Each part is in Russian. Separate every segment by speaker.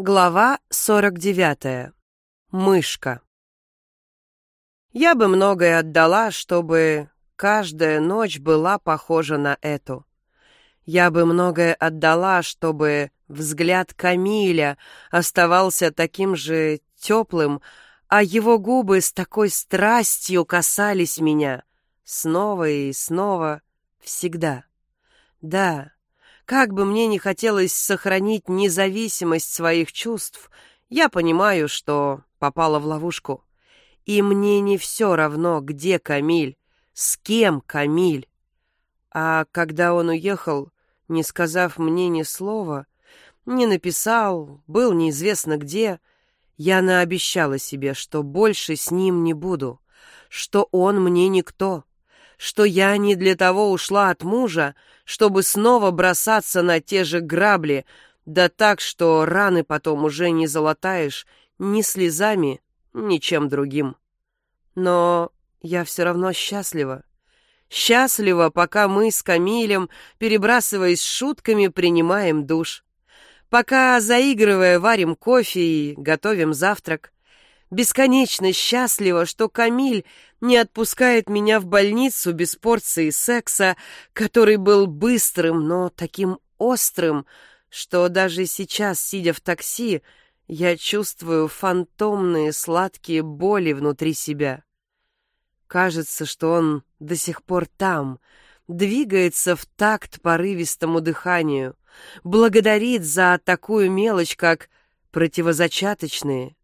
Speaker 1: Глава 49. Мышка. Я бы многое отдала, чтобы каждая ночь была похожа на эту. Я бы многое отдала, чтобы взгляд Камиля оставался таким же теплым, а его губы с такой страстью касались меня снова и снова, всегда. Да, как бы мне ни хотелось сохранить независимость своих чувств, я понимаю, что попала в ловушку. И мне не все равно, где Камиль, с кем Камиль. А когда он уехал, не сказав мне ни слова, не написал, был неизвестно где, я наобещала себе, что больше с ним не буду, что он мне никто, что я не для того ушла от мужа, чтобы снова бросаться на те же грабли, да так, что раны потом уже не залатаешь ни слезами, ни чем другим. Но я все равно счастлива. Счастлива, пока мы с Камилем, перебрасываясь шутками, принимаем душ. Пока, заигрывая, варим кофе и готовим завтрак бесконечно счастлива, что Камиль не отпускает меня в больницу без порции секса, который был быстрым, но таким острым, что даже сейчас, сидя в такси, я чувствую фантомные сладкие боли внутри себя. Кажется, что он до сих пор там, двигается в такт порывистому дыханию, благодарит за такую мелочь, как противозачаточные,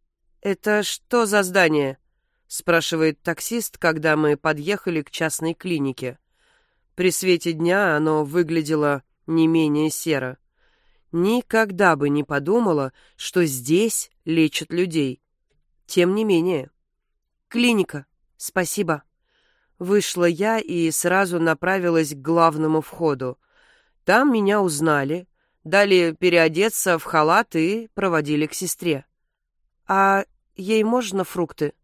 Speaker 1: «Это что за здание?» — спрашивает таксист, когда мы подъехали к частной клинике. При свете дня оно выглядело не менее серо. Никогда бы не подумала, что здесь лечат людей. Тем не менее. «Клиника, спасибо». Вышла я и сразу направилась к главному входу. Там меня узнали, дали переодеться в халат и проводили к сестре. «А Ей можно фрукты?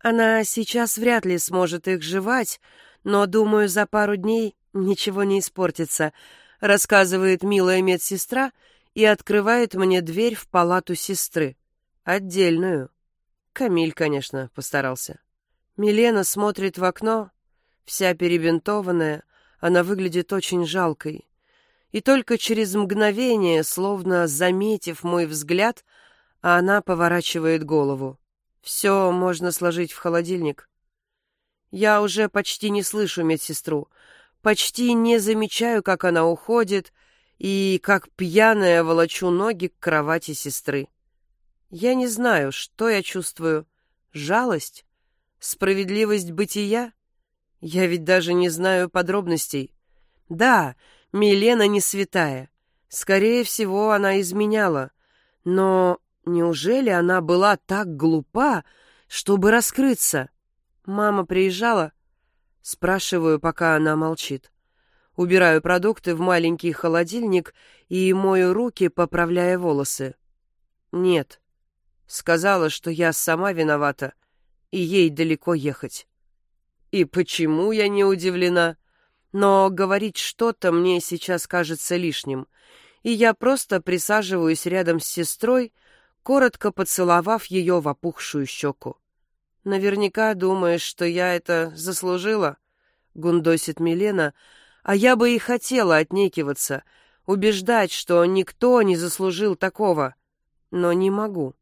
Speaker 1: Она сейчас вряд ли сможет их жевать, но, думаю, за пару дней ничего не испортится, рассказывает милая медсестра и открывает мне дверь в палату сестры. Отдельную. Камиль, конечно, постарался. Милена смотрит в окно, вся перебинтованная, она выглядит очень жалкой. И только через мгновение, словно заметив мой взгляд, а она поворачивает голову. Все можно сложить в холодильник. Я уже почти не слышу медсестру, почти не замечаю, как она уходит, и как пьяная волочу ноги к кровати сестры. Я не знаю, что я чувствую. Жалость? Справедливость бытия? Я ведь даже не знаю подробностей. Да, Милена не святая. Скорее всего, она изменяла. Но Неужели она была так глупа, чтобы раскрыться? Мама приезжала? Спрашиваю, пока она молчит. Убираю продукты в маленький холодильник и мою руки, поправляя волосы. Нет. Сказала, что я сама виновата, и ей далеко ехать. И почему я не удивлена? Но говорить что-то мне сейчас кажется лишним, и я просто присаживаюсь рядом с сестрой, коротко поцеловав ее в опухшую щеку. «Наверняка думаешь, что я это заслужила?» — гундосит Милена, а я бы и хотела отнекиваться, убеждать, что никто не заслужил такого, но не могу.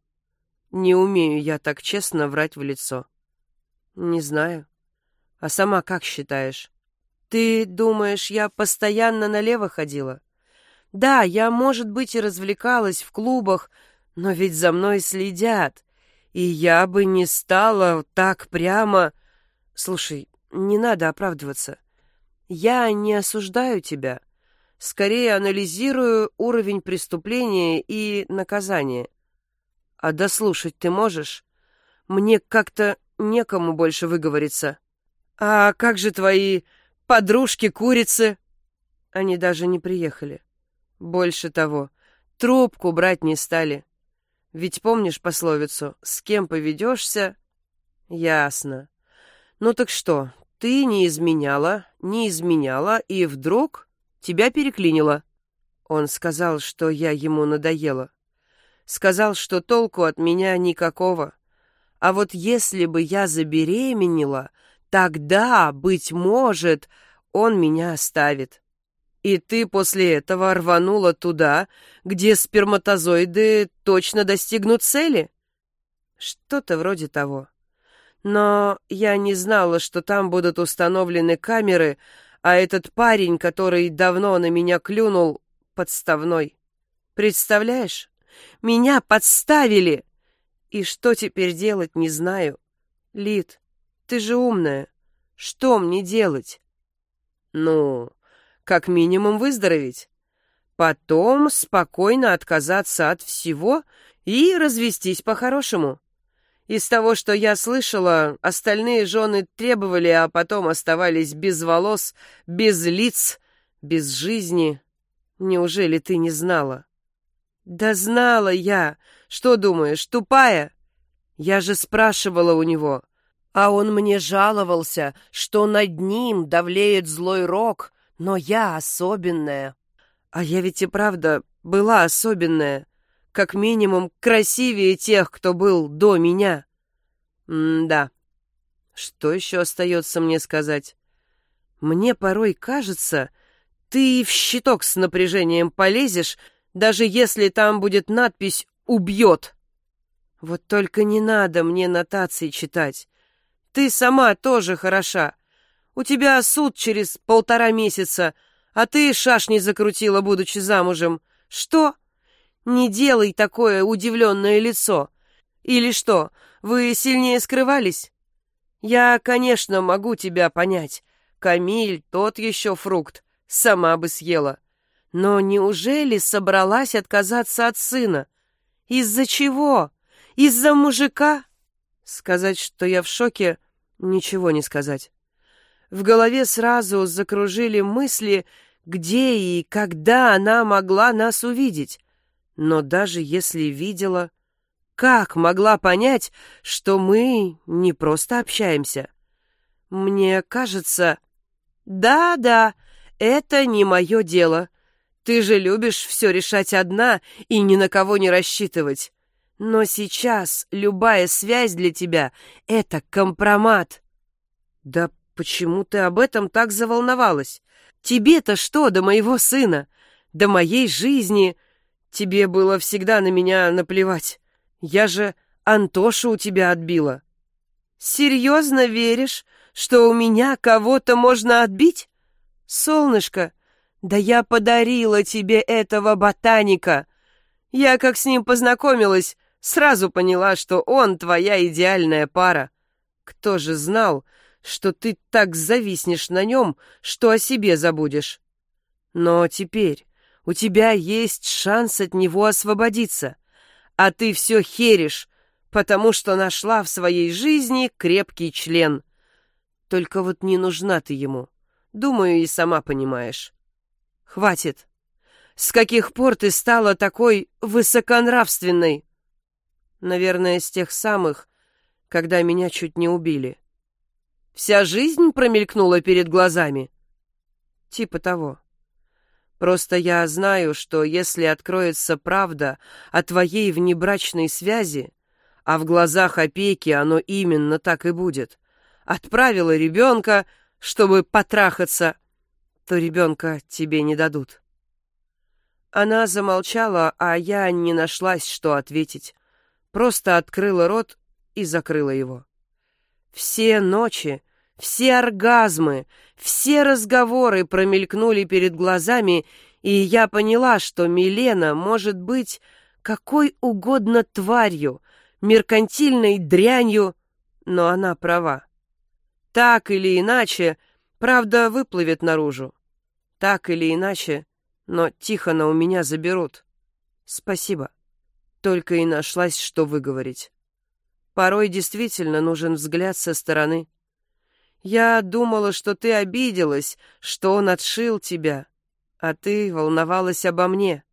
Speaker 1: Не умею я так честно врать в лицо. Не знаю. А сама как считаешь? Ты думаешь, я постоянно налево ходила? Да, я, может быть, и развлекалась в клубах, но ведь за мной следят, и я бы не стала так прямо... Слушай, не надо оправдываться. Я не осуждаю тебя. Скорее анализирую уровень преступления и наказания. А дослушать ты можешь? Мне как-то некому больше выговориться. А как же твои подружки-курицы? Они даже не приехали. Больше того, трубку брать не стали. Ведь помнишь пословицу «С кем поведешься?» Ясно. Ну так что, ты не изменяла, не изменяла, и вдруг тебя переклинило. Он сказал, что я ему надоела. Сказал, что толку от меня никакого. А вот если бы я забеременела, тогда, быть может, он меня оставит. И ты после этого рванула туда, где сперматозоиды точно достигнут цели? Что-то вроде того. Но я не знала, что там будут установлены камеры, а этот парень, который давно на меня клюнул, подставной. Представляешь? Меня подставили! И что теперь делать, не знаю. Лид, ты же умная. Что мне делать? Ну, как минимум выздороветь. Потом спокойно отказаться от всего и развестись по-хорошему. Из того, что я слышала, остальные жены требовали, а потом оставались без волос, без лиц, без жизни. Неужели ты не знала? Да знала я. Что думаешь, тупая? Я же спрашивала у него. А он мне жаловался, что над ним давлеет злой рок, но я особенная. А я ведь и правда была особенная. Как минимум красивее тех, кто был до меня. М-да. Что еще остается мне сказать? Мне порой кажется, ты в щиток с напряжением полезешь, даже если там будет надпись «Убьет». Вот только не надо мне нотации читать. Ты сама тоже хороша. У тебя суд через полтора месяца, а ты шашни закрутила, будучи замужем. Что? Не делай такое удивленное лицо. Или что, вы сильнее скрывались? Я, конечно, могу тебя понять. Камиль тот еще фрукт, сама бы съела. Но неужели собралась отказаться от сына? Из-за чего? Из-за мужика? Сказать, что я в шоке, ничего не сказать. В голове сразу закружили мысли, где и когда она могла нас увидеть. Но даже если видела, как могла понять, что мы не просто общаемся? Мне кажется... Да-да, это не мое дело. Ты же любишь все решать одна и ни на кого не рассчитывать. Но сейчас любая связь для тебя — это компромат. Да Почему ты об этом так заволновалась? Тебе-то что до моего сына? До моей жизни? Тебе было всегда на меня наплевать. Я же Антошу у тебя отбила. Серьезно веришь, что у меня кого-то можно отбить? Солнышко, да я подарила тебе этого ботаника. Я как с ним познакомилась, сразу поняла, что он твоя идеальная пара. Кто же знал, что ты так зависнешь на нем, что о себе забудешь. Но теперь у тебя есть шанс от него освободиться, а ты все херишь, потому что нашла в своей жизни крепкий член. Только вот не нужна ты ему. Думаю, и сама понимаешь. Хватит. С каких пор ты стала такой высоконравственной? Наверное, с тех самых, когда меня чуть не убили. Вся жизнь промелькнула перед глазами? Типа того. Просто я знаю, что если откроется правда о твоей внебрачной связи, а в глазах опеки оно именно так и будет, отправила ребенка, чтобы потрахаться, то ребенка тебе не дадут. Она замолчала, а я не нашлась, что ответить. Просто открыла рот и закрыла его. Все ночи, все оргазмы, все разговоры промелькнули перед глазами, и я поняла, что Милена может быть какой угодно тварью, меркантильной дрянью, но она права. Так или иначе, правда выплывет наружу. Так или иначе, но Тихона у меня заберут. Спасибо. Только и нашлась, что выговорить. Порой действительно нужен взгляд со стороны. Я думала, что ты обиделась, что он отшил тебя, а ты волновалась обо мне.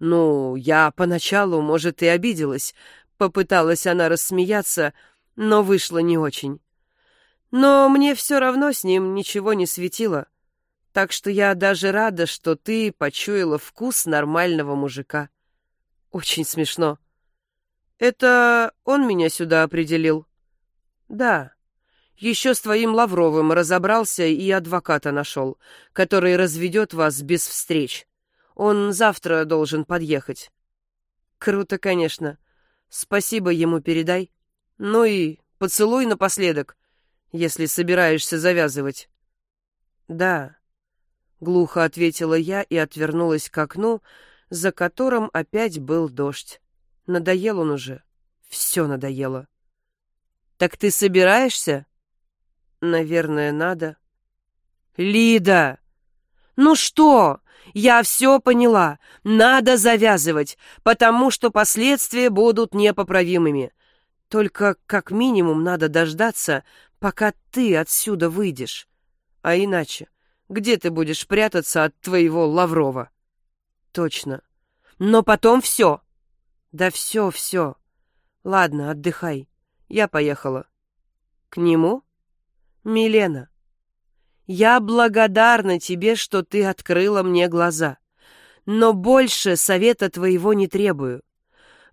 Speaker 1: Ну, я поначалу, может, и обиделась, попыталась она рассмеяться, но вышло не очень. Но мне все равно с ним ничего не светило, так что я даже рада, что ты почуяла вкус нормального мужика. Очень смешно. Это он меня сюда определил? Да. Еще с твоим Лавровым разобрался и адвоката нашел, который разведет вас без встреч. Он завтра должен подъехать. Круто, конечно. Спасибо ему передай. Ну и поцелуй напоследок, если собираешься завязывать. Да. Глухо ответила я и отвернулась к окну, за которым опять был дождь. Надоел он уже. Все надоело. «Так ты собираешься?» «Наверное, надо». «Лида!» «Ну что? Я все поняла. Надо завязывать, потому что последствия будут непоправимыми. Только как минимум надо дождаться, пока ты отсюда выйдешь. А иначе, где ты будешь прятаться от твоего Лаврова?» «Точно. Но потом все». «Да все, все. Ладно, отдыхай. Я поехала». «К нему?» «Милена, я благодарна тебе, что ты открыла мне глаза. Но больше совета твоего не требую.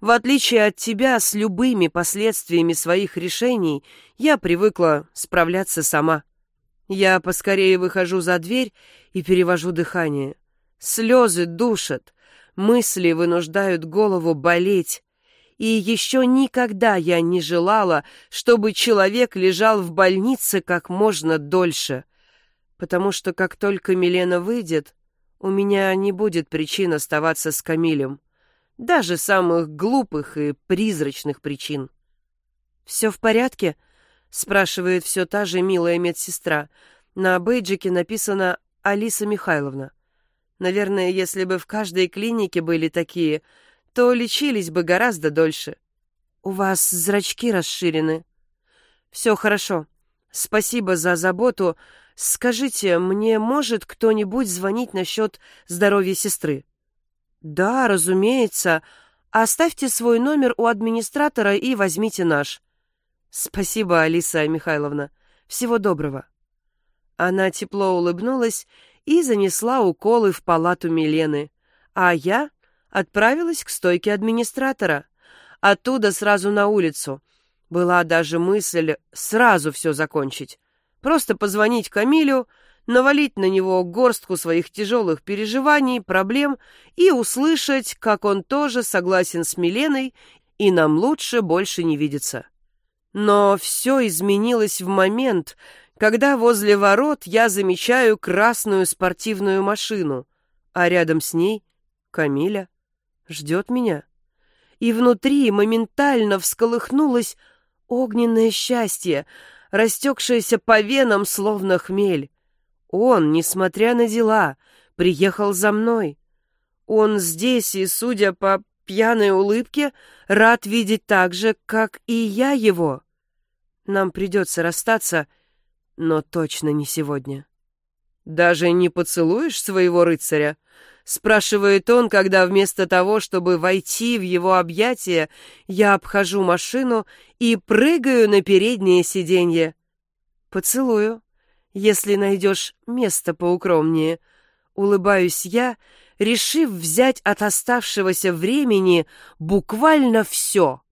Speaker 1: В отличие от тебя, с любыми последствиями своих решений я привыкла справляться сама. Я поскорее выхожу за дверь и перевожу дыхание. Слезы душат, мысли вынуждают голову болеть. И еще никогда я не желала, чтобы человек лежал в больнице как можно дольше потому что как только Милена выйдет, у меня не будет причин оставаться с Камилем, даже самых глупых и призрачных причин. «Все в порядке?» — спрашивает все та же милая медсестра. На бейджике написано «Алиса Михайловна». Наверное, если бы в каждой клинике были такие, то лечились бы гораздо дольше. «У вас зрачки расширены». «Все хорошо. Спасибо за заботу, «Скажите, мне может кто-нибудь звонить насчет здоровья сестры?» «Да, разумеется. Оставьте свой номер у администратора и возьмите наш». «Спасибо, Алиса Михайловна. Всего доброго». Она тепло улыбнулась и занесла уколы в палату Милены, а я отправилась к стойке администратора. Оттуда сразу на улицу. Была даже мысль сразу все закончить. Просто позвонить Камилю, навалить на него горстку своих тяжелых переживаний, проблем и услышать, как он тоже согласен с Миленой, и нам лучше больше не видеться. Но все изменилось в момент, когда возле ворот я замечаю красную спортивную машину, а рядом с ней Камиля ждет меня. И внутри моментально всколыхнулось огненное счастье — растекшаяся по венам, словно хмель. Он, несмотря на дела, приехал за мной. Он здесь и, судя по пьяной улыбке, рад видеть так же, как и я его. Нам придется расстаться, но точно не сегодня. «Даже не поцелуешь своего рыцаря?» — спрашивает он, когда вместо того, чтобы войти в его объятия, я обхожу машину и прыгаю на переднее сиденье. «Поцелую, если найдешь место поукромнее», — улыбаюсь я, решив взять от оставшегося времени буквально все —